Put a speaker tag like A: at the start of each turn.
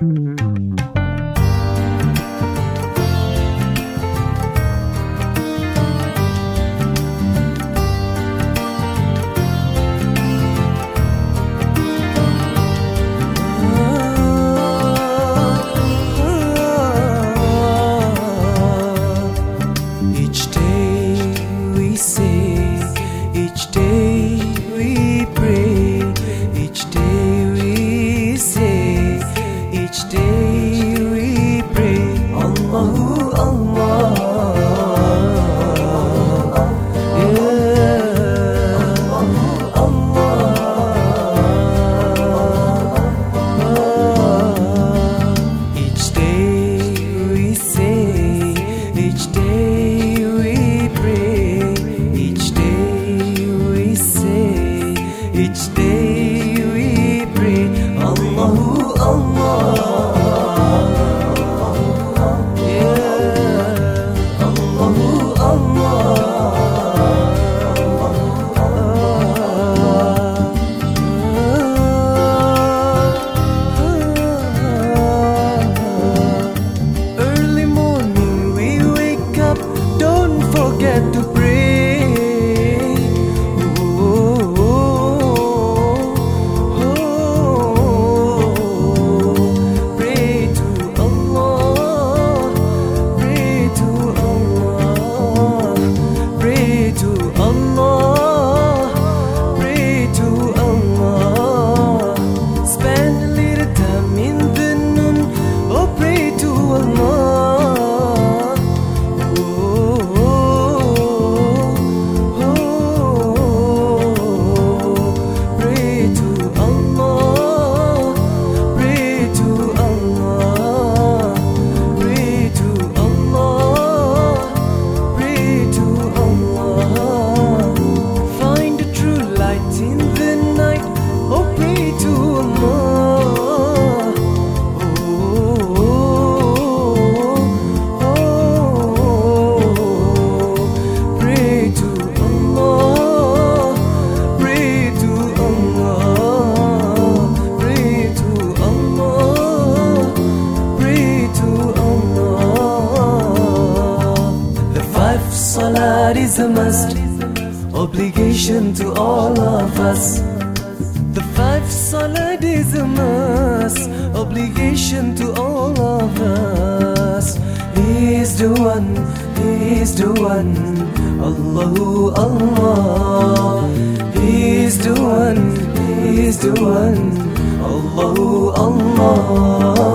A: Mm-hmm. is a must, obligation to all of us. The five solid is a must, obligation to all of us. He is the one, He is the one, Allahu Allah. He is the one, He is the one, Allahu Allah.